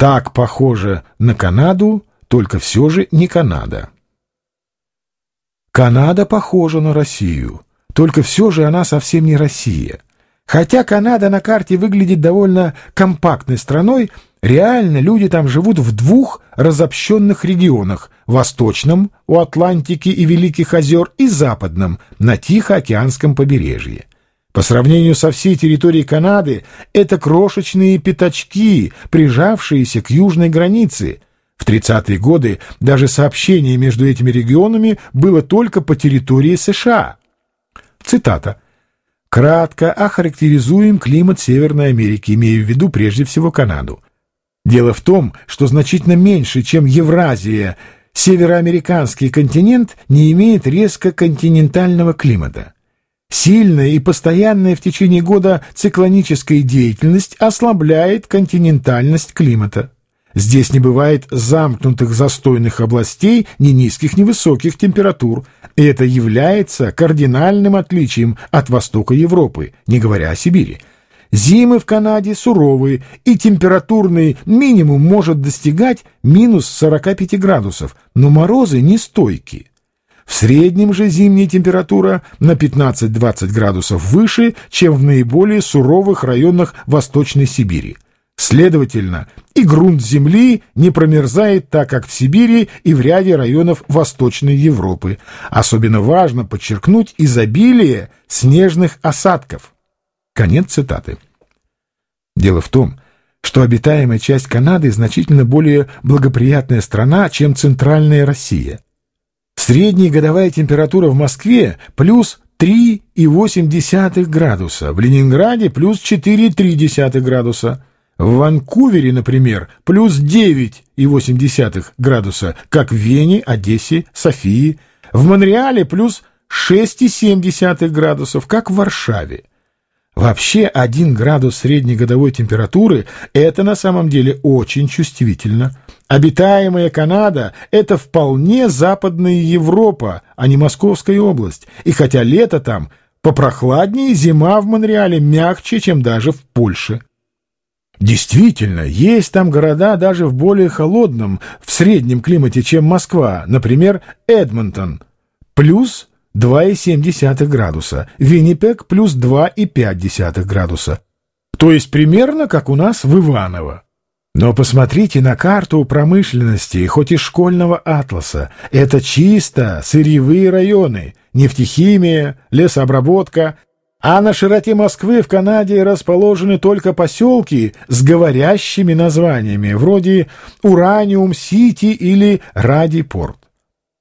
Так похоже на Канаду, только все же не Канада. Канада похожа на Россию, только все же она совсем не Россия. Хотя Канада на карте выглядит довольно компактной страной, реально люди там живут в двух разобщенных регионах – восточном, у Атлантики и Великих озер, и западном, на Тихоокеанском побережье. По сравнению со всей территорией Канады, это крошечные пятачки, прижавшиеся к южной границе. В 30-е годы даже сообщение между этими регионами было только по территории США. Цитата. Кратко охарактеризуем климат Северной Америки, имея в виду прежде всего Канаду. Дело в том, что значительно меньше, чем Евразия, североамериканский континент не имеет резко континентального климата. Сильная и постоянная в течение года циклоническая деятельность ослабляет континентальность климата. Здесь не бывает замкнутых застойных областей ни низких, ни высоких температур, и это является кардинальным отличием от востока Европы, не говоря о Сибири. Зимы в Канаде суровые, и температурный минимум может достигать минус 45 градусов, но морозы нестойкие. В среднем же зимняя температура на 15-20 градусов выше, чем в наиболее суровых районах Восточной Сибири. Следовательно, и грунт Земли не промерзает так, как в Сибири и в ряде районов Восточной Европы. Особенно важно подчеркнуть изобилие снежных осадков. Конец цитаты. Дело в том, что обитаемая часть Канады значительно более благоприятная страна, чем центральная Россия. Средняя годовая температура в Москве плюс 3,8 градуса, в Ленинграде плюс 4,3 градуса, в Ванкувере, например, плюс 9,8 градуса, как в Вене, Одессе, Софии, в Монреале плюс 6,7 градусов, как в Варшаве. Вообще, один градус среднегодовой температуры – это на самом деле очень чувствительно. Обитаемая Канада – это вполне западная Европа, а не Московская область. И хотя лето там попрохладнее, зима в Монреале мягче, чем даже в Польше. Действительно, есть там города даже в более холодном, в среднем климате, чем Москва, например, Эдмонтон, плюс 2,7 градуса, Виннипек плюс 2,5 градуса, то есть примерно как у нас в Иваново. Но посмотрите на карту промышленности, хоть и школьного атласа. Это чисто сырьевые районы, нефтехимия, лесообработка, а на широте Москвы в Канаде расположены только поселки с говорящими названиями, вроде Ураниум-Сити или Ради-Порт.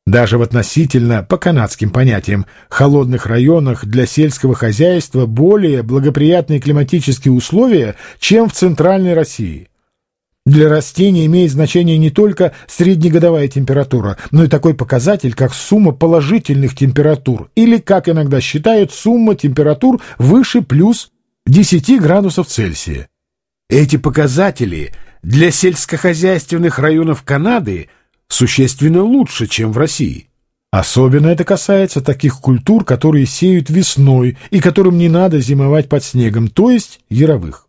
Даже в относительно, по канадским понятиям, холодных районах для сельского хозяйства более благоприятные климатические условия, чем в центральной России. Для растений имеет значение не только среднегодовая температура, но и такой показатель, как сумма положительных температур, или, как иногда считают, сумма температур выше плюс 10 градусов Цельсия. Эти показатели для сельскохозяйственных районов Канады существенно лучше, чем в России. Особенно это касается таких культур, которые сеют весной и которым не надо зимовать под снегом, то есть яровых.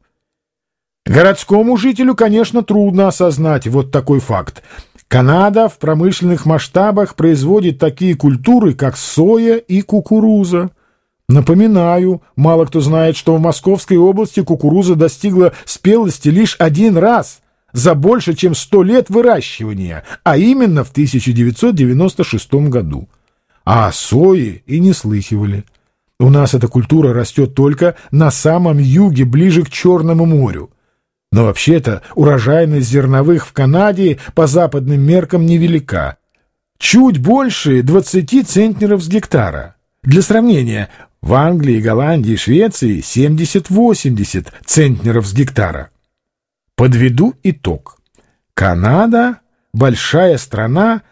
Городскому жителю, конечно, трудно осознать вот такой факт. Канада в промышленных масштабах производит такие культуры, как соя и кукуруза. Напоминаю, мало кто знает, что в Московской области кукуруза достигла спелости лишь один раз за больше, чем сто лет выращивания, а именно в 1996 году. А о сое и не слыхивали. У нас эта культура растет только на самом юге, ближе к Черному морю. Но вообще-то урожайность зерновых в Канаде по западным меркам невелика. Чуть больше 20 центнеров с гектара. Для сравнения, в Англии, Голландии Швеции 70-80 центнеров с гектара. Подведу итог. Канада – большая страна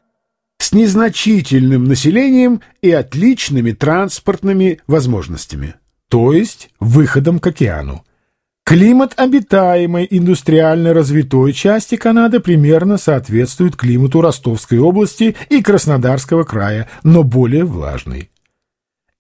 с незначительным населением и отличными транспортными возможностями, то есть выходом к океану. Климат обитаемой индустриально развитой части Канады примерно соответствует климату Ростовской области и Краснодарского края, но более влажный.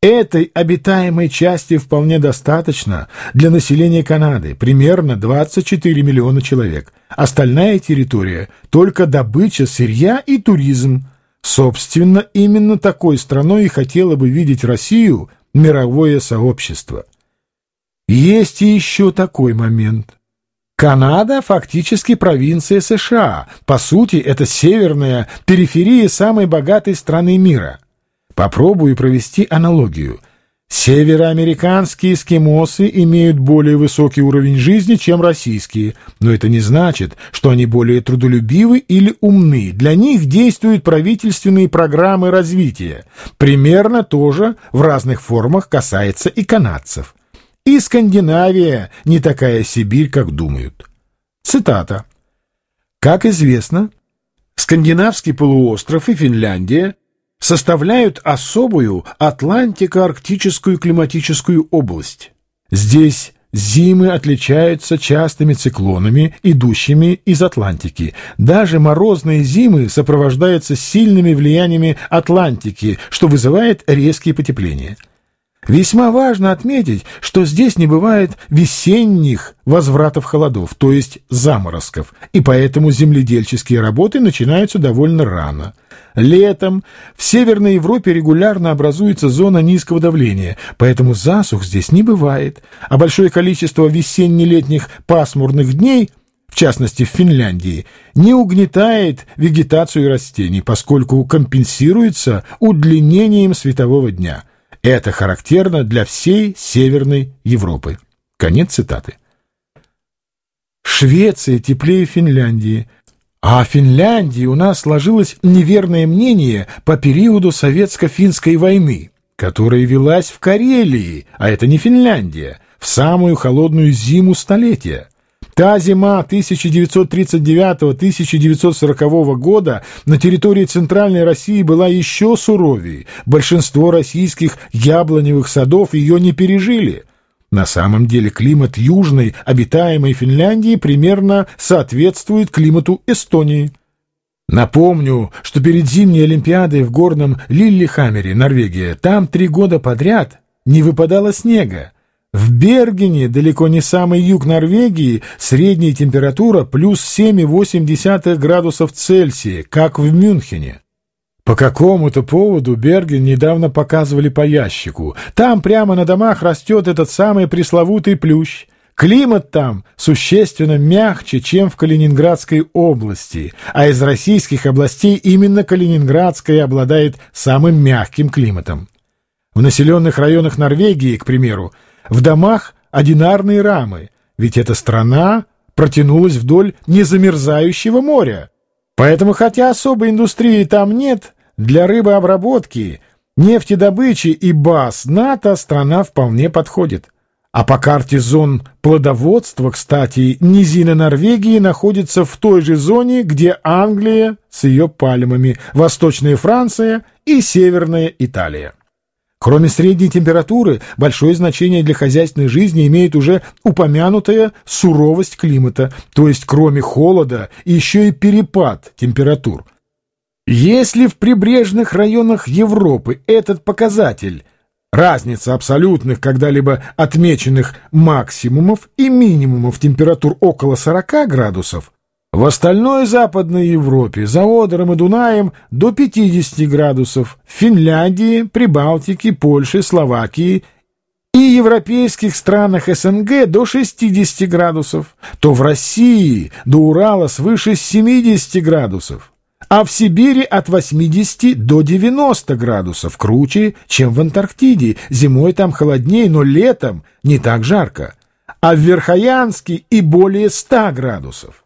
Этой обитаемой части вполне достаточно для населения Канады, примерно 24 миллиона человек. Остальная территория – только добыча сырья и туризм. Собственно, именно такой страной и хотело бы видеть Россию мировое сообщество. Есть и еще такой момент. Канада фактически провинция США. По сути, это северная периферия самой богатой страны мира – Попробую провести аналогию. Североамериканские эскимосы имеют более высокий уровень жизни, чем российские, но это не значит, что они более трудолюбивы или умны. Для них действуют правительственные программы развития. Примерно то же в разных формах касается и канадцев. И Скандинавия не такая Сибирь, как думают. Цитата. Как известно, Скандинавский полуостров и Финляндия составляют особую Атлантико-Арктическую климатическую область. Здесь зимы отличаются частыми циклонами, идущими из Атлантики. Даже морозные зимы сопровождаются сильными влияниями Атлантики, что вызывает резкие потепления. Весьма важно отметить, что здесь не бывает весенних возвратов холодов, то есть заморозков, и поэтому земледельческие работы начинаются довольно рано. Летом в Северной Европе регулярно образуется зона низкого давления, поэтому засух здесь не бывает, а большое количество весенне-летних пасмурных дней в частности в Финляндии, не угнетает вегетацию растений, поскольку компенсируется удлинением светового дня. Это характерно для всей Северной Европы. Конец цитаты. Швеция теплее Финляндии. А о Финляндии у нас сложилось неверное мнение по периоду Советско-финской войны, которая велась в Карелии, а это не Финляндия, в самую холодную зиму столетия. Та зима 1939-1940 года на территории Центральной России была еще суровее. Большинство российских яблоневых садов ее не пережили. На самом деле климат южной, обитаемой Финляндии примерно соответствует климату Эстонии. Напомню, что перед зимней Олимпиадой в горном Лиллихаммере, Норвегия, там три года подряд не выпадало снега. В Бергене, далеко не самый юг Норвегии, средняя температура плюс 7,8 градусов Цельсия, как в Мюнхене. По какому-то поводу Берген недавно показывали по ящику. Там прямо на домах растет этот самый пресловутый плющ. Климат там существенно мягче, чем в Калининградской области, а из российских областей именно Калининградская обладает самым мягким климатом. В населенных районах Норвегии, к примеру, в домах одинарные рамы, ведь эта страна протянулась вдоль незамерзающего моря. Поэтому, хотя особой индустрии там нет, для рыбообработки, нефтедобычи и баз НАТО страна вполне подходит. А по карте зон плодоводства, кстати, низина Норвегии находится в той же зоне, где Англия с ее пальмами, Восточная Франция и Северная Италия. Кроме средней температуры, большое значение для хозяйственной жизни имеет уже упомянутая суровость климата, то есть кроме холода еще и перепад температур. Если в прибрежных районах Европы этот показатель? Разница абсолютных когда-либо отмеченных максимумов и минимумов температур около 40 градусов, в остальной Западной Европе за Одером и Дунаем до 50 градусов, в Финляндии, Прибалтике, Польше, Словакии и европейских странах СНГ до 60 градусов, то в России до Урала свыше 70 градусов, а в Сибири от 80 до 90 градусов, круче, чем в Антарктиде, зимой там холоднее, но летом не так жарко, а в Верхоянске и более 100 градусов.